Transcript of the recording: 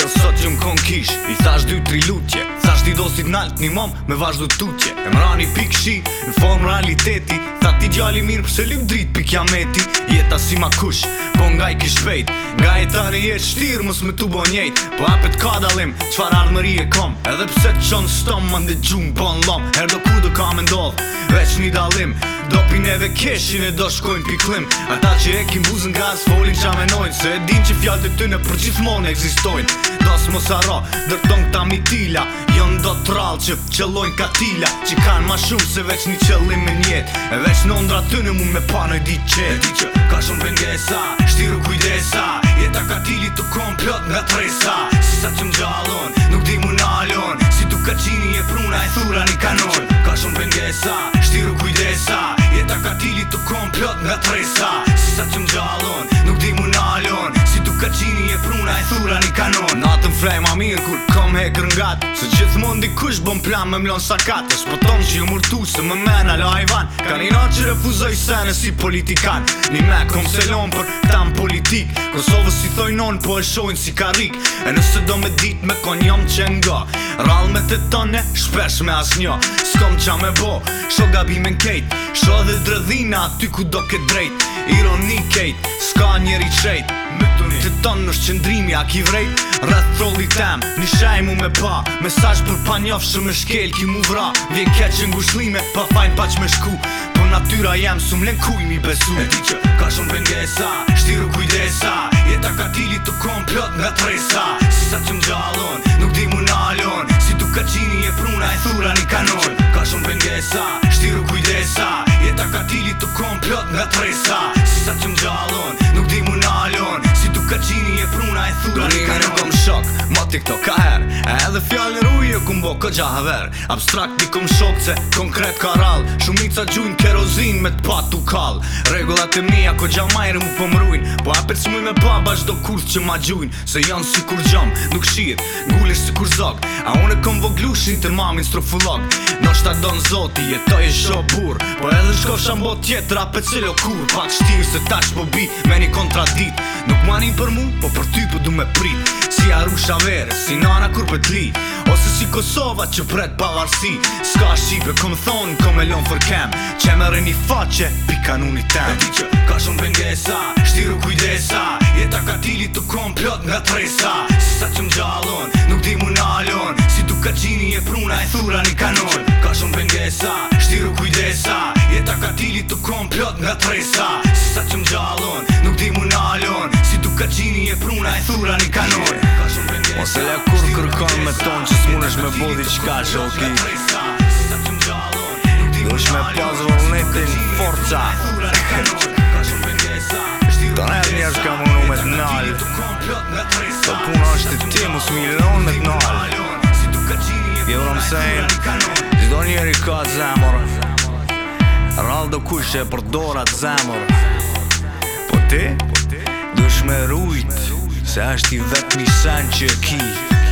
jo sot që m'kon kish I thash dy tri lutje Thash ti do si t'nalt një mom me vazhdo t'utje E m'rani pik shi në form realiteti Tha ti gjali mirë pëse lim drit pik jam eti Jeta si ma kush, po nga i kish vejt Nga e tani jetë shtir mës me t'u bon njejt Po apet ka dalim, qfar armëri e kom Edhe pse t'qon stom, Më dhe gjum bon lom Erdo ku do ka me ndodh, veç një dalim Dopin edhe keshin e do shkojnë piklim Ata që e kim buzën nga folin qa menojnë Se edin që fjallët e ty në përgjithmonë eksistojnë Dos mos arra, dërton këta mitila Jon do t'rallë që pëqëllojnë katila Që kanë ma shumë se veç një qëllim me njetë E veç në ndra ty në mu me panoj di që E di që ka shumë pëngesa, shtiru kujdesa Jeta katili të kom nga tresa Si sa që m'gjallon, nuk di mu nalon Si tu ka qini e pruna e thura një kanon Dashon pëngesa, shtiru kujdesa Jeta ka tili të Plot nga tresa Si sa të më gjallon, nuk di mu kur kom he kërngat Se gjithë mundi kush bëm plan me mlon sakat kate Shpo që ju murtu se me mena la i Ka një nërë që refuzoj sene si politikan Një me kom se lon për tam politik Kosovës i thoj non po e shojnë si karik E nëse do me dit me kon jom që nga Rall me të tëne shpesh me as një Skom qa me bo, sho gabi me nkejt Sho dhe dredhina aty ku do ke drejt Ironi kejt, s'ka njeri qrejt Me të të tonë në shqendrimi a ki vrejt Rath trolli Një shaj mu me pa Me për pa njofë shumë shkel ki mu vra Vjen kja që ngu pa fajn pa që me shku Po natyra jem su mlen kuj mi besu E ti që ka shumë pëngesa, Shtiru kujdesa Jeta ka tili të kom plot nga tresa Si sa që më gjallon Nuk di mu nalon Si tu ka qini e pruna e thura një kanon Ka shumë pëngesa, Shtiru kujdesa Jeta ka tili të kom plot nga tresa Si sa që më gjallon Nuk di mu nalon kum bo kë gja haver Abstrakt di kum shok se konkret ka rall Shumica gjujn kerozin me t'pat u kall Regullat e mija kë gja majrë mu pëmrujn Po apet s'muj me pa bash do kurth që ma gjujn Se janë si kur gjam, nuk shirë, ngullisht si kur zog A unë e kom voglushin të mamin strofullog Në shta don zoti, jetoj e sho bur Po edhe shkof shan bo tjetra pe cilë o kur Pak shtirë se tash po bi, meni kontradit Nuk manin për mu, po për du me prit Si arusha vere, si nana kur pët t'li Ose si Kosova që pret pavarsi Ska shqipe kom thonë, kom e lonë fër kem që me rëni faqe, pi kanuni tem E që ka shumë pëngesa, shtiru kujdesa Jeta ka tili të kom pjot nga tresa Si sa që më gjallon, nuk di mu nalon Si tu ka gjini e pruna e thura një kanon Ka shumë pëngesa, shtiru kujdesa Jeta ka tili të kom pjot nga tresa Si sa që më gjallon, nuk di mu nalon thura e thura një kanon Ose le kur kërkon me ton që s'munesh me bodi qka që oki Dush me pas volnetin forca Të në e njerës ka munu me t'nall Të puna është të ti mu s'milon me t'nall Jo në mësejnë, gjdo njeri ka zemër Rallë do kushe për dorat zemër Po ti, dush me rujtë Sa është i vetë mi sanë që ki